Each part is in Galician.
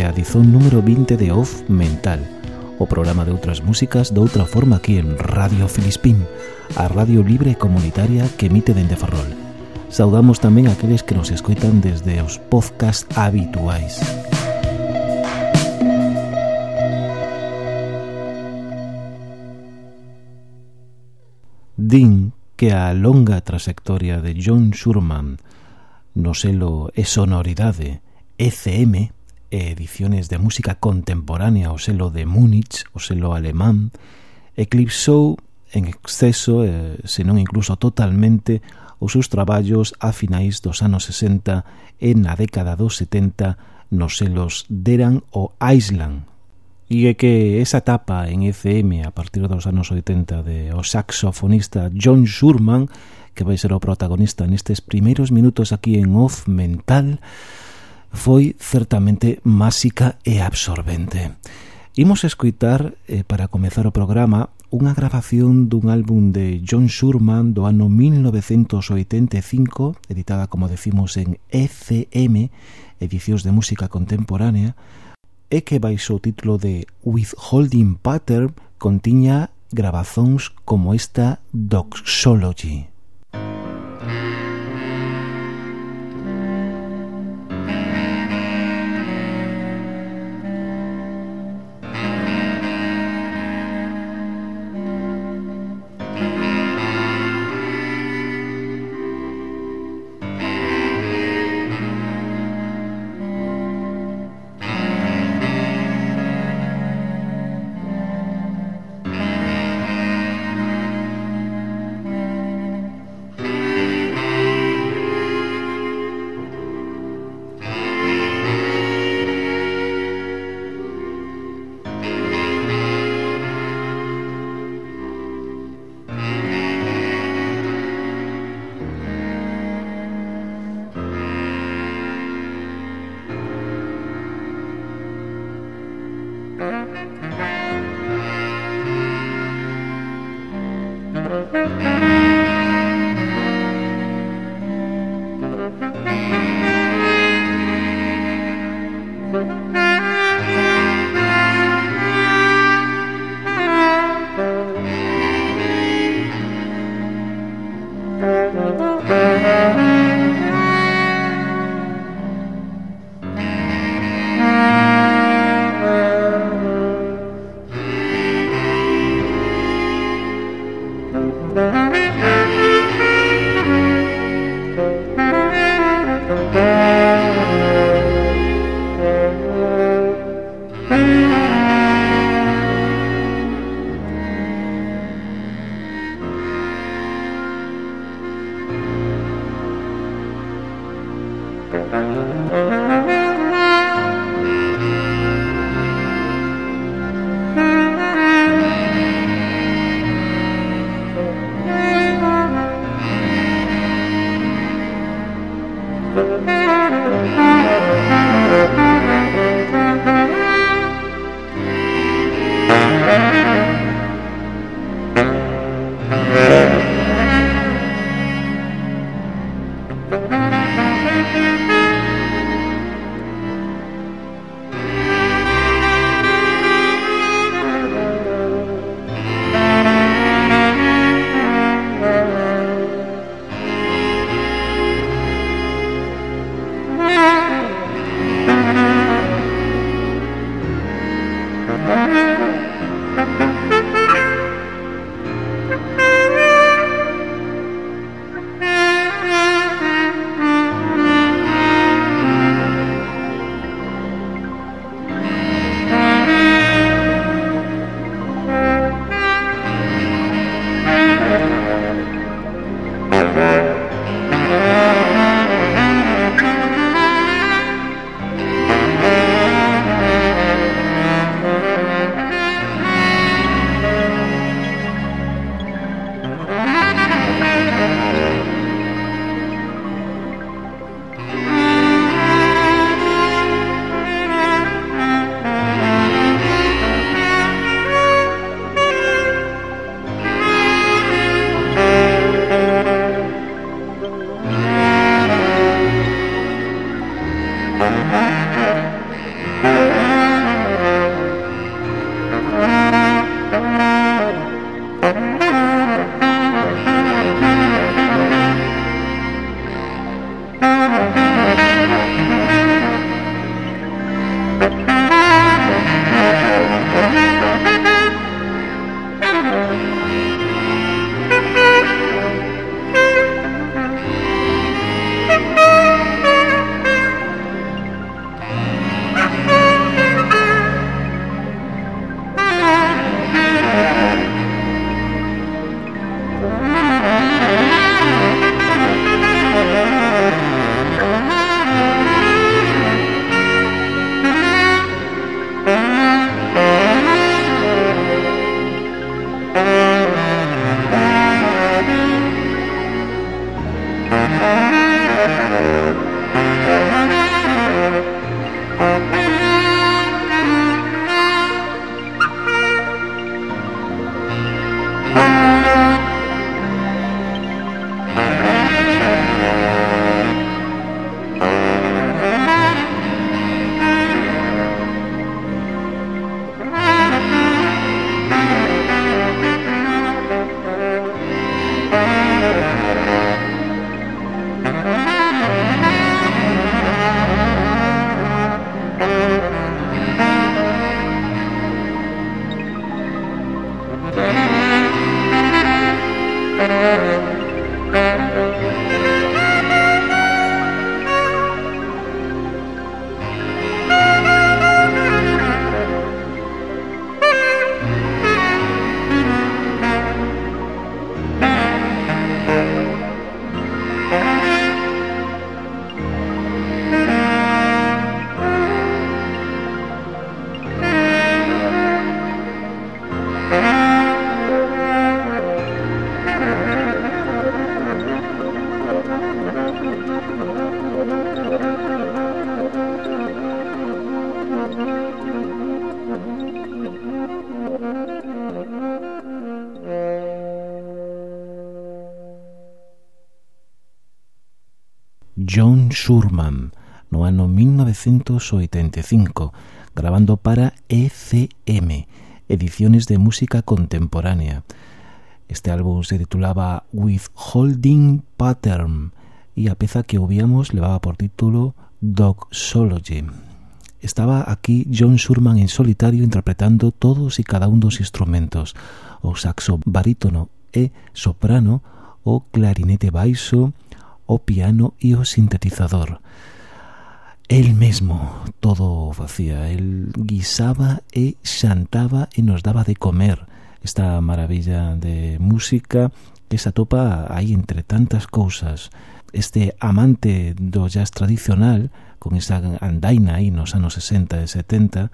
a realizou número 20 de Off Mental, o programa de outras músicas de outra forma aquí en Radio Filispín, a radio libre comunitaria que emite dende Ferrol. Saudamos tamén aqueles que nos escoitan desde os podcast habituais. Din que a longa trayectoria de John Schurman no selo e sonoridade ECM e ediciones de música contemporánea o selo de Múnich, o selo alemán, eclipsou en exceso, eh, senón incluso totalmente, os seus traballos a finais dos anos 60 e na década dos 70 nos selos Deran o Island. E é que esa etapa en ECM a partir dos anos 80 de o saxofonista John Schurman, que vai ser o protagonista nestes primeiros minutos aquí en Off Mental, foi certamente máxica e absorbente. Imos escoitar, eh, para comezar o programa, unha grabación dun álbum de John Schurman do ano 1985, editada, como decimos, en ECM, Edicións de Música Contemporánea, e que baixo o título de Withholding Pattern contiña grabazóns como esta Doxology. John Schurman no ano 1985, grabando para ECM, Ediciones de Música Contemporánea. Este álbum se titulaba Withholding Pattern y a peza que ouvíamos levaba por título Doxology. Estaba aquí John Schurman en solitario interpretando todos y cada uno de instrumentos, o saxo barítono e soprano, o clarinete baixo, o piano e o sintetizador. El mesmo todo o facía, el guisaba e xantaba e nos daba de comer esta maravilla de música que se atopa aí entre tantas cousas. Este amante do jazz tradicional, con esa andaina aí nos anos 60 e 70,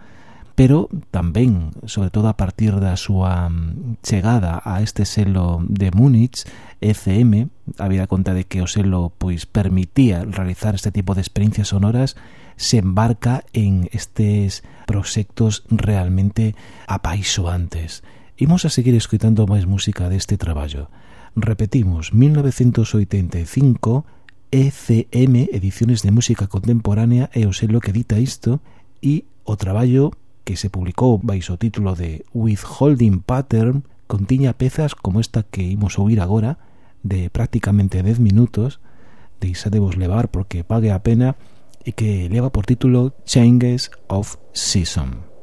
pero tamén, sobre todo a partir da súa mm, chegada a este selo de Múnich, ECM, había conta de que o selo pois permitía realizar este tipo de experiencias sonoras, se embarca en estes proxectos realmente apaisoantes. Imos a seguir escutando máis música deste traballo. Repetimos, 1985, ECM, Ediciones de Música Contemporánea, é o selo que edita isto, e o traballo que se publicou baixo o título de Withholding Pattern, contiña pezas como esta que imos ouvir agora, de prácticamente 10 minutos, de Isadevos levar porque pague a pena, e que leva por título Changes of Season.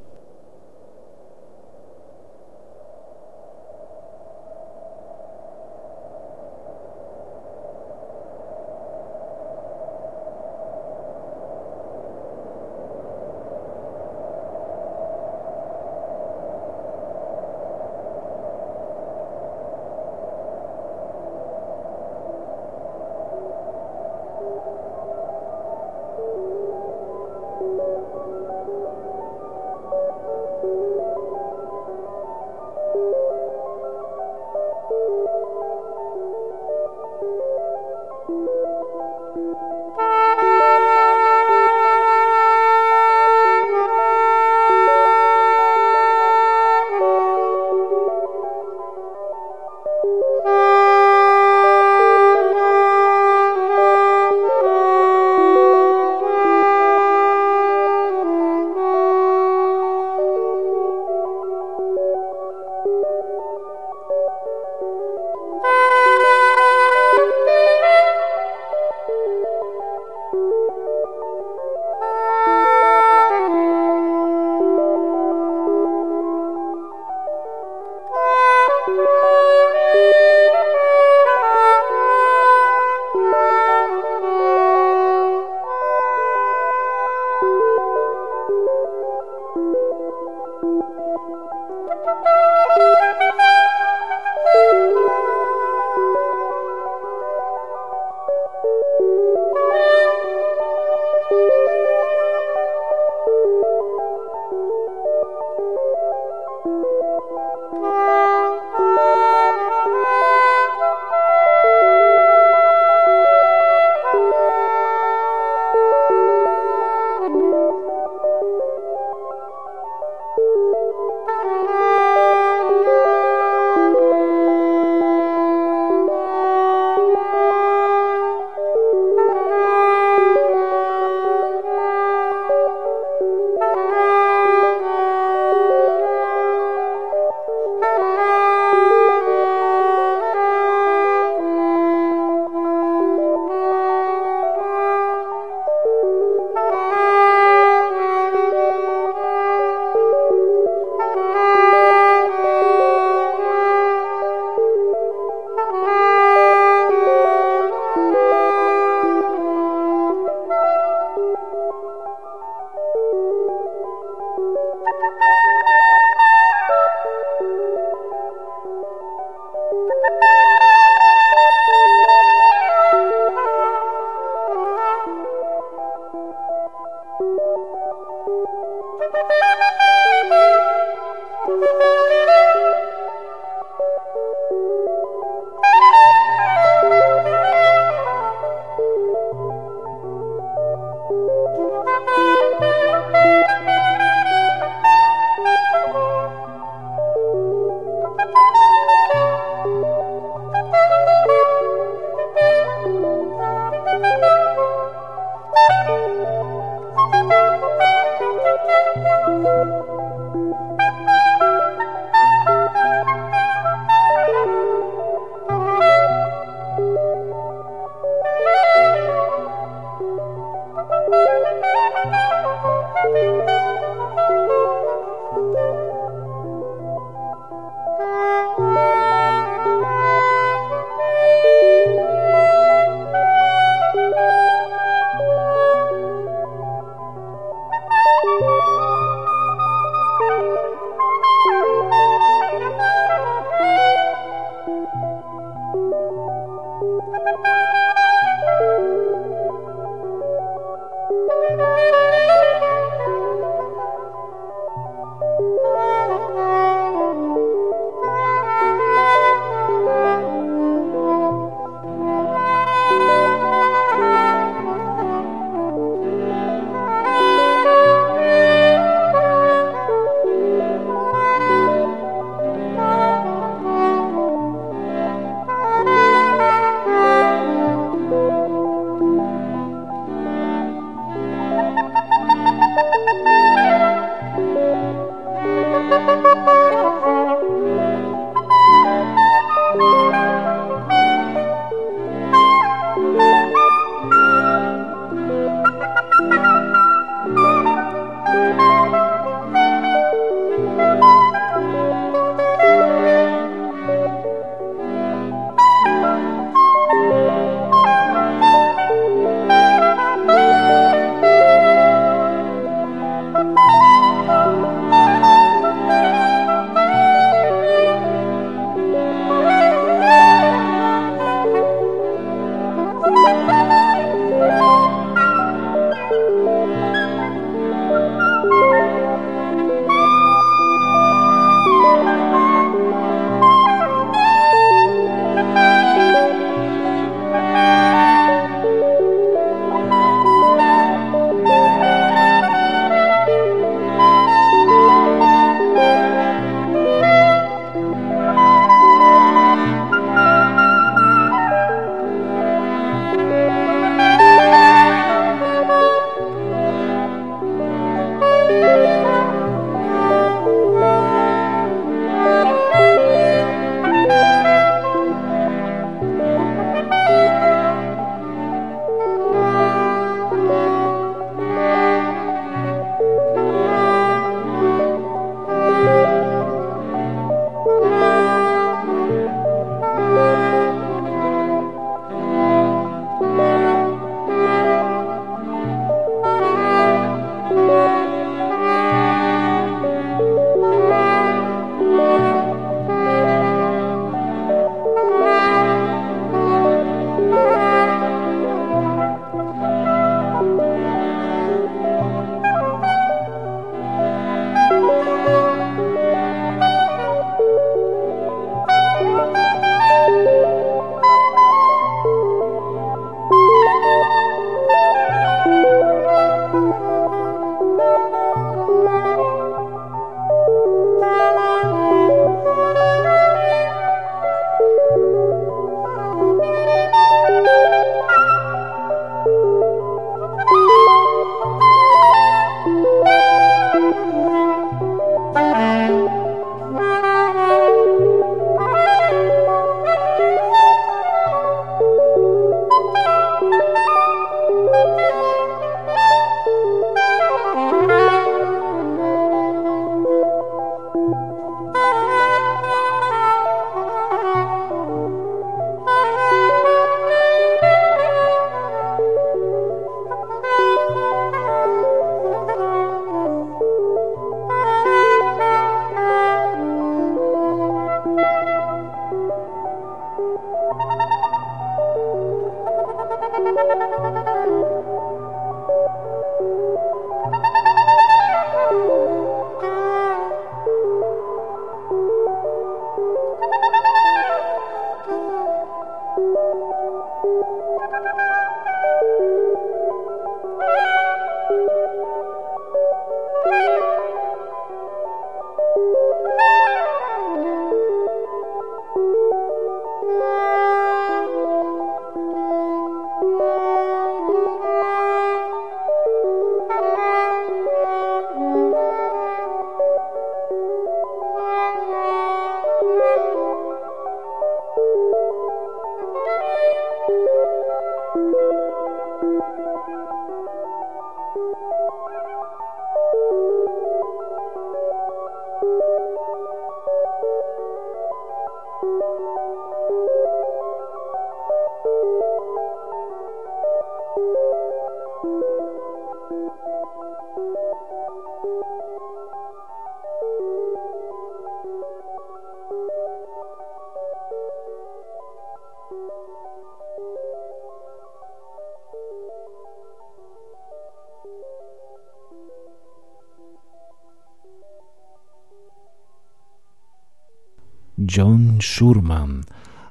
Schurman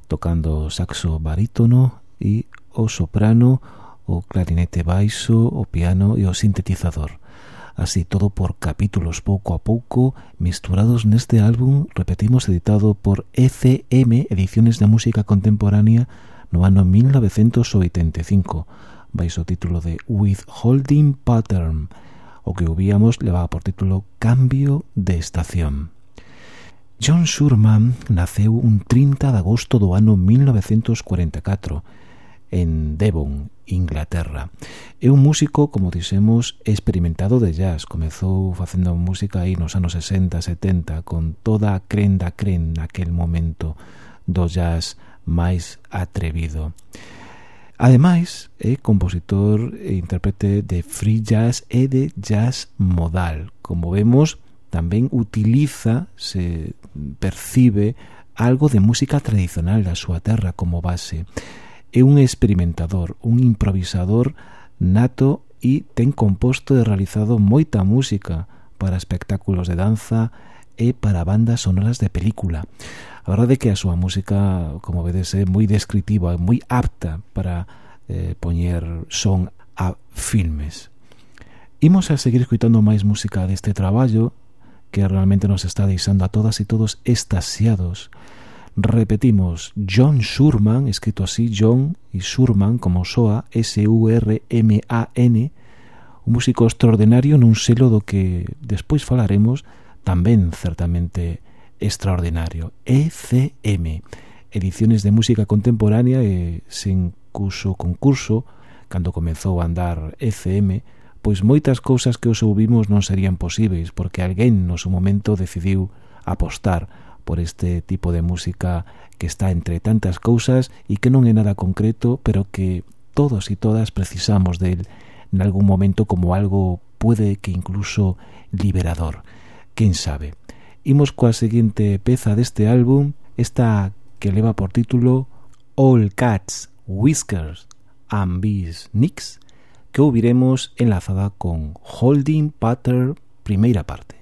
tocando saxo barítono e o soprano, o clarinete baixo, o piano e o sintetizador. Así todo por capítulos pouco a pouco misturados neste álbum, repetimos, editado por ECM, Ediciones de Música Contemporánea, no ano 1985, baixo o título de Withholding Pattern, o que ouvíamos levaba por título Cambio de Estación. John Shurman naceu un 30 de agosto do ano 1944 en Devon, Inglaterra. É un músico, como dixemos, experimentado de jazz. Comezou facendo música aí nos anos 60, 70, con toda a cren da cren naquel momento do jazz máis atrevido. Ademais, é compositor e intérprete de free jazz e de jazz modal. Como vemos, tamén utiliza, se percibe, algo de música tradicional da súa terra como base. É un experimentador, un improvisador nato e ten composto e realizado moita música para espectáculos de danza e para bandas sonoras de película. A verdade é que a súa música, como vedes, é moi descritiva, é moi apta para eh, poñer son a filmes. Imos a seguir escutando máis música deste traballo que realmente nos está deixando a todas e todos estasiados. Repetimos, John Surman, escrito así, John y Surman, como soa, S-U-R-M-A-N, un músico extraordinario nun selo do que despois falaremos, tamén certamente extraordinario, ECM, Ediciones de Música Contemporánea, e sen curso concurso, cando comezou a andar ECM, pois moitas cousas que os ouvimos non serían posíveis porque alguén no seu momento decidiu apostar por este tipo de música que está entre tantas cousas e que non é nada concreto, pero que todos e todas precisamos del nalgún momento como algo puede que incluso liberador. Quen sabe? Imos coa seguinte peza deste álbum, esta que leva por título All Cats, Whiskers and Bees Nicks, que ouviremos enlazada con Holding Pattern primeira parte.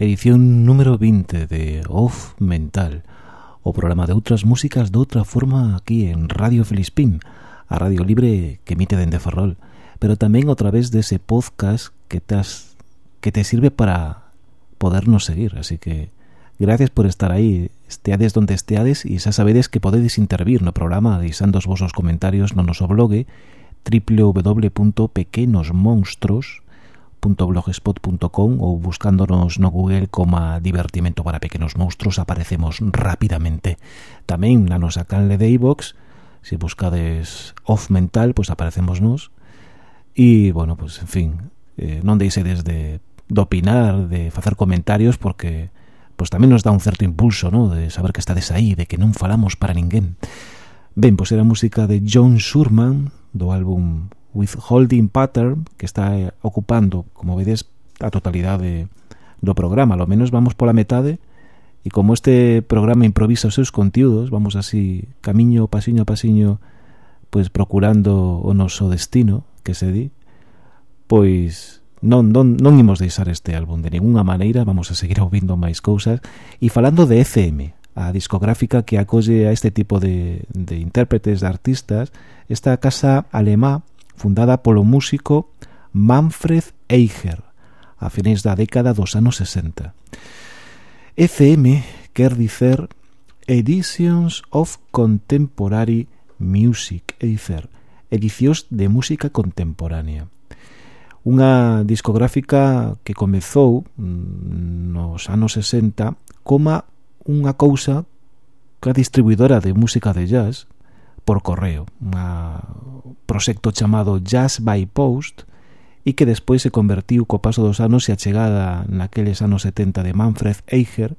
Edición número 20 de Off Mental, o programa de outras músicas de outra forma aquí en Radio Felispín, a radio libre que emite dende Ferrol, pero tamén a través dese podcast que, que te sirve para podernos seguir, así que gracias por estar aí, esteades donde esteades e xa sabedes que podedes intervir no programa deixando os vosos comentarios no noso blog www.pequenosmonstros.com blogspot.com ou buscándonos no Google como Divertimento para Pequenos Monstruos aparecemos rapidamente. Tamén na nosa canle de iVox, se buscades Off Mental, pois pues aparecemos nos. E, bueno, pois, pues, en fin, eh, non deixedes de, de opinar, de facer comentarios, porque pois pues, tamén nos dá un certo impulso, ¿no? de saber que estades aí, de que non falamos para ninguén. Ben, pois era música de John Surman, do álbum Withholding Pattern que está eh, ocupando, como vedes, a totalidade do programa. Lo menos vamos pola metade e como este programa improvisa os seus contiudos, vamos así camiño, pasiño a pasiño, pois procurando o noso destino, que se di, pois non, non, non imos deixar este álbum de ninguna maneira, vamos a seguir ouvindo máis cousas e falando de ECM, a discográfica que acolle a este tipo de, de intérpretes, de artistas, esta casa alemá fundada polo músico Manfred Eicher a fineis da década dos anos 60. ECM quer dicer Editions of Contemporary Music, é dicer, edicións de música contemporánea. Unha discográfica que comezou mm, nos anos 60 como unha cousa que distribuidora de música de jazz, por correo, un proxecto chamado Jazz by Post e que despois se convertiu co paso dos anos e a chegada naqueles anos 70 de Manfred Eicher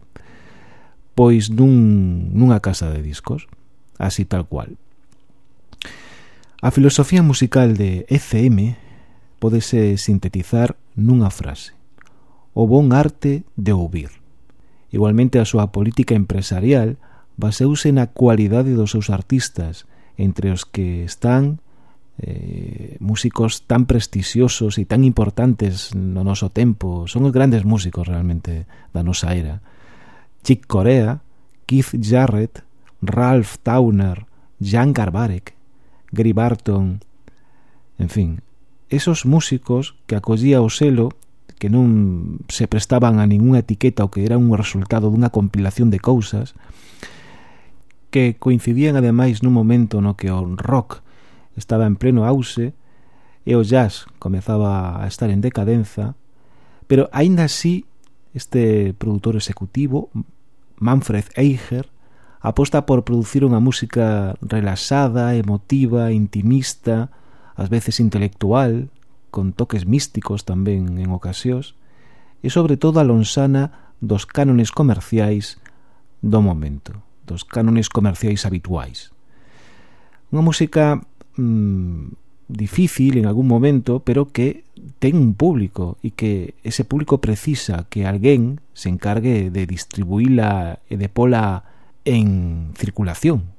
pois nun, nunha casa de discos, así tal cual. A filosofía musical de ECM podese sintetizar nunha frase o bon arte de ouvir. Igualmente a súa política empresarial baseuse na cualidade dos seus artistas entre os que están eh, músicos tan prestixiosos e tan importantes no noso tempo. Son os grandes músicos realmente da nosa era. Chick Corea, Keith Jarrett, Ralph Towner, Jan Garbarek, Gary Barton, en fin, esos músicos que acollía o selo que non se prestaban a ningunha etiqueta o que era un resultado dunha compilación de cousas, que coincidían ademais nun momento no que o rock estaba en pleno ause e o jazz comezaba a estar en decadenza, pero aínda así este produtor executivo, Manfred Eicher, aposta por producir unha música relaxada, emotiva, intimista, ás veces intelectual, con toques místicos tamén en ocasións, e sobre todo a lonsana dos cánones comerciais do momento dos cánones comerciais habituais. Unha música mmm, difícil en algún momento, pero que ten un público e que ese público precisa que alguén se encargue de distribuíla e de pola en circulación.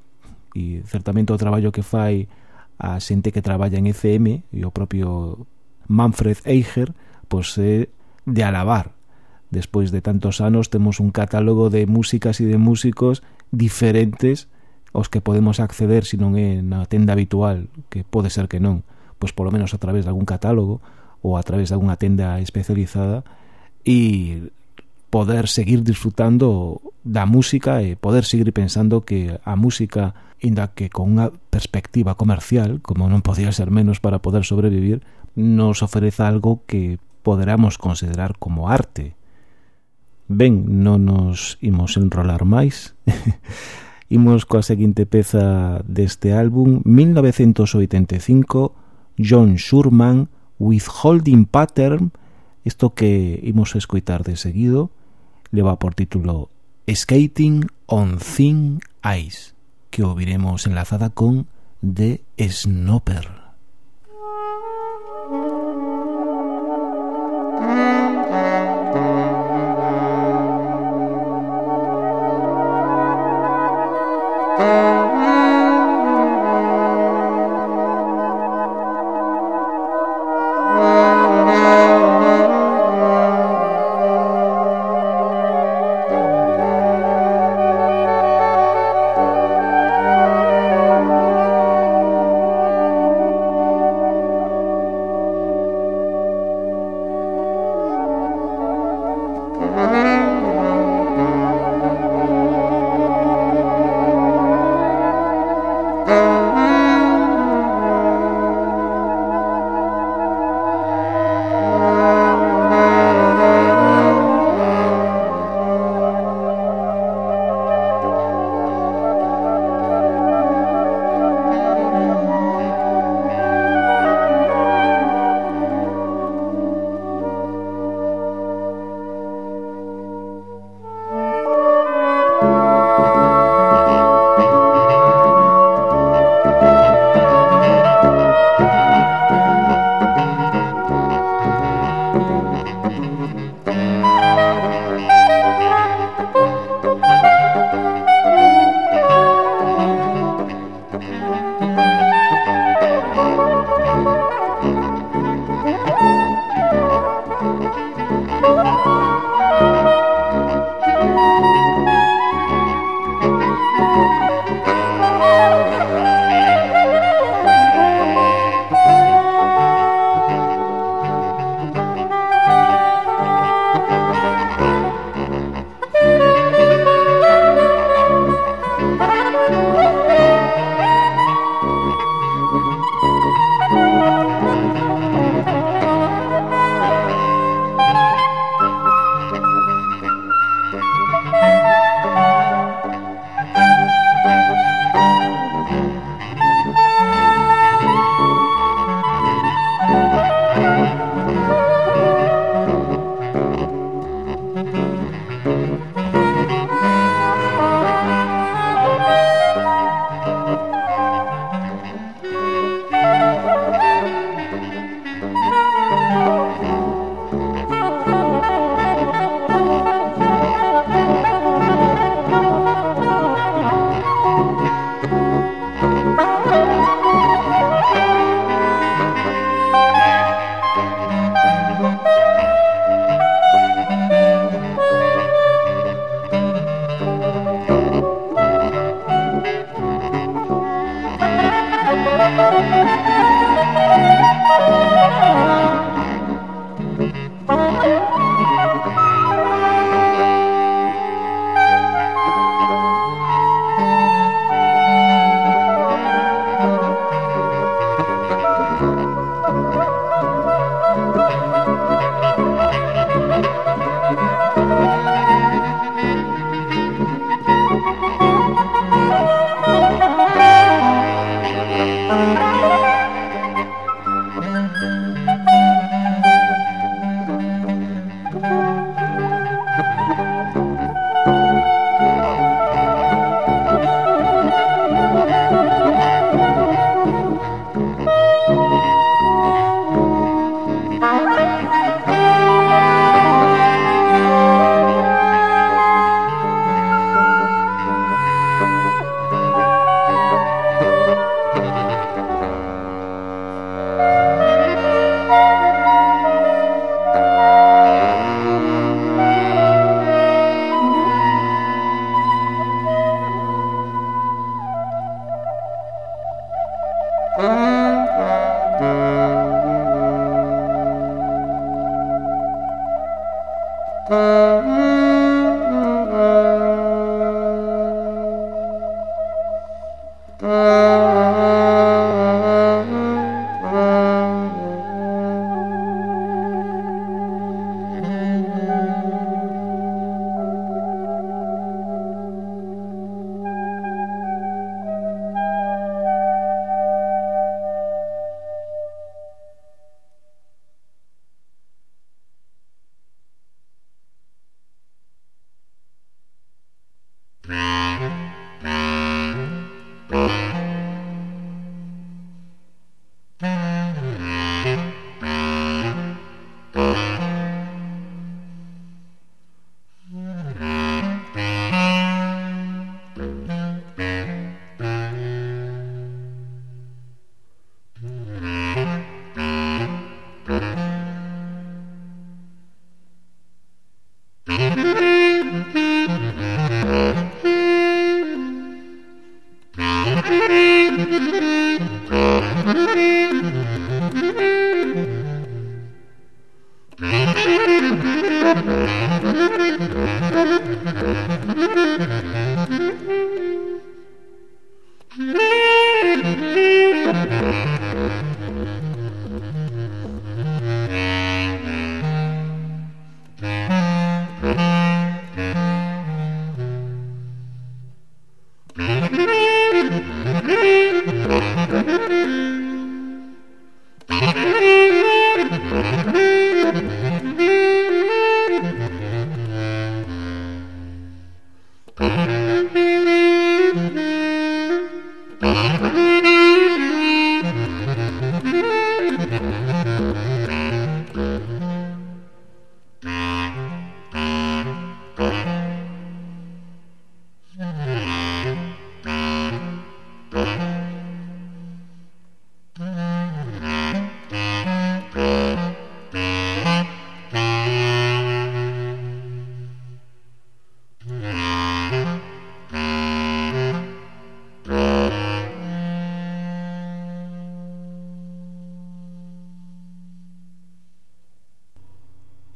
E certamente o traballo que fai a xente que traballa en ECM e o propio Manfred Eicher pois é de alabar. Despois de tantos anos temos un catálogo de músicas e de músicos diferentes aos que podemos acceder se non é na tenda habitual, que pode ser que non, pois polo menos a través de algún catálogo ou a través de algunha tenda especializada e poder seguir disfrutando da música e poder seguir pensando que a música, inda que con unha perspectiva comercial, como non podía ser menos para poder sobrevivir, nos ofrece algo que poderamos considerar como arte, Ben, non nos imos enrolar máis. imos coa seguinte peza deste álbum, 1985, John Schurman, Withholding Pattern, isto que imos escoitar de seguido, leva por título Skating on Thin Ice, que o viremos enlazada con The Snopper.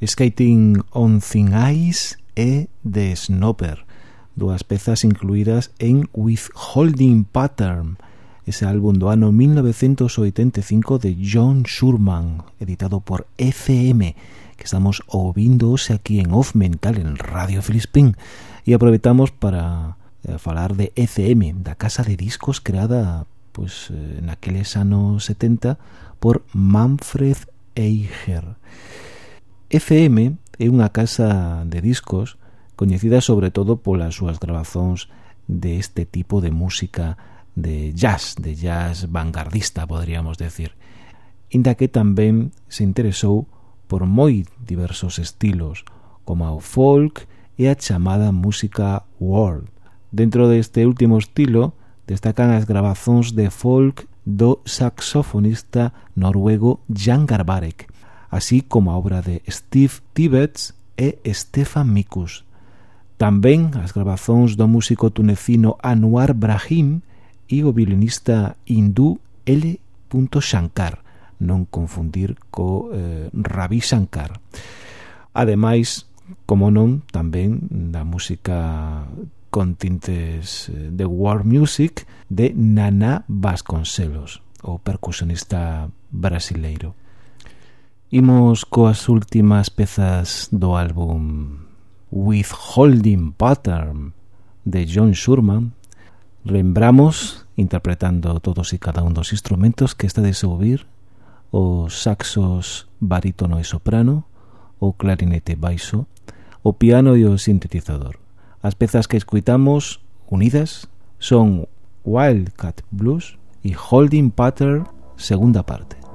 Skating on Thin Ice e The Snopper, dúas pezas incluídas en Withholding Pattern, ese álbum do ano 1985 de John Shurman, editado por FM, que estamos ouvindo hoxe aquí en Off Mental, en Radio Filispín, e aproveitamos para eh, falar de ECM, da casa de discos creada pois, pues, eh, naqueles anos 70 por Manfred Eicher. FM é unha casa de discos coñecida sobre todo polas súas grabazóns de este tipo de música de jazz, de jazz vanguardista, podríamos decir, inda que tamén se interesou por moi diversos estilos, como o folk e a chamada música world. Dentro deste último estilo destacan as grabazóns de folk do saxofonista noruego Jan Garbarek, así como a obra de Steve Tibbets e Stefan Mikus. Tamén as grabazóns do músico tunecino Anwar Brahim e o violinista hindú L. Shankar, non confundir co eh, Ravi Shankar. Ademais, como non, tamén da música con tintes eh, de world music de Nana Vasconcelos, o percusionista brasileiro. Imos coas últimas pezas do álbum Withholding Pattern de John Shurman Lembramos, interpretando todos e cada un dos instrumentos que está de ouvir, os saxos barítono e soprano, o clarinete baixo, o piano e o sintetizador. As pezas que escuitamos unidas son Wildcat Blues e Holding Pattern segunda parte.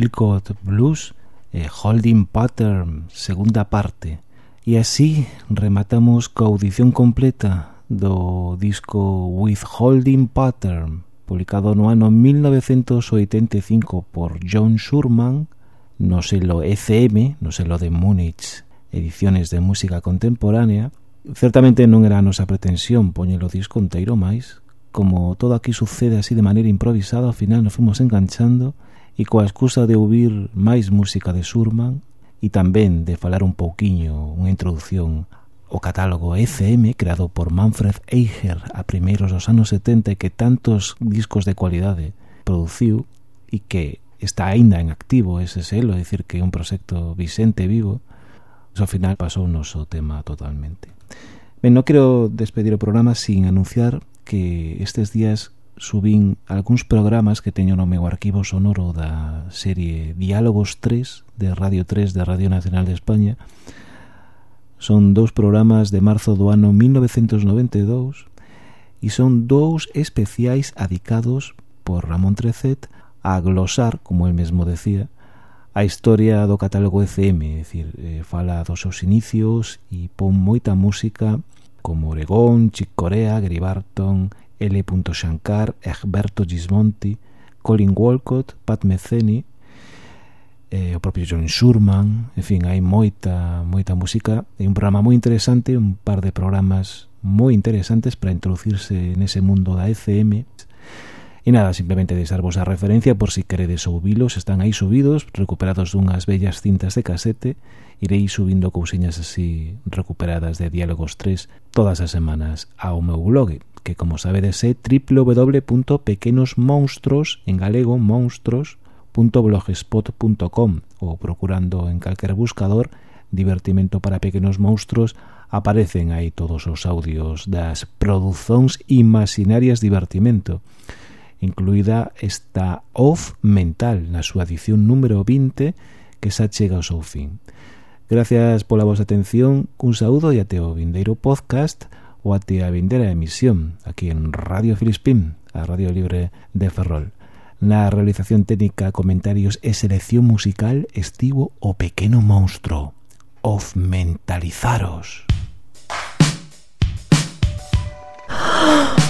Philcott Blues, e Holding Pattern, segunda parte. E así rematamos coa audición completa do disco With Holding Pattern, publicado no ano 1985 por John Schurman no selo ECM, no selo de Múnich, ediciones de música contemporánea. Certamente non era a nosa pretensión poñelo disco inteiro máis, como todo aquí sucede así de maneira improvisada, ao final nos fomos enganchando e coa excusa de ouvir máis música de Surman e tamén de falar un pouquiño unha introdución ao catálogo ECM creado por Manfred Eicher a primeiros dos anos 70 que tantos discos de cualidade produciu e que está aínda en activo ese selo, é dicir que é un proxecto vicente vivo, ao final pasou o noso tema totalmente. Ben, non quero despedir o programa sin anunciar que estes días subín algúns programas que teño no meu arquivo sonoro da serie Diálogos 3 de Radio 3 de Radio Nacional de España. Son dous programas de marzo do ano 1992 e son dous especiais adicados por Ramón Trecet a glosar, como el mesmo decía, a historia do catálogo ECM, é dicir, eh, fala dos seus inicios e pon moita música como Oregón, Chick Corea, Gary Barton, L. Shankar, Egberto Gismonti, Colin Walcott, Pat Metheny, eh, o propio John Schurman, en fin, hai moita, moita música, e un programa moi interesante, un par de programas moi interesantes para introducirse nese mundo da ECM, E nada, simplemente deixarvos a referencia por si queredes ouvilos, están aí subidos, recuperados dunhas bellas cintas de casete, irei subindo cousiñas así recuperadas de Diálogos 3 todas as semanas ao meu blog, que como sabedes é www.pequenosmonstros, en galego, monstros.blogspot.com ou procurando en calquer buscador divertimento para pequenos monstruos, aparecen aí todos os audios das produzóns imaginarias divertimento incluída esta Off Mental na súa edición número 20 que xa chega ao seu fin. Gracias pola vosa atención, un saúdo e até o vindeiro podcast ou até a vindeira emisión aquí en Radio Filispín, a Radio Libre de Ferrol. Na realización técnica, comentarios e selección musical estivo o pequeno monstro. Of mentalizaros. ¡Ah!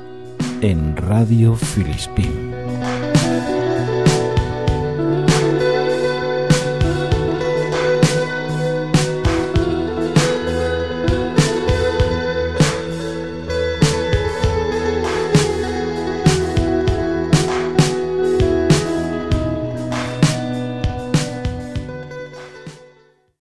En Radio Filispín.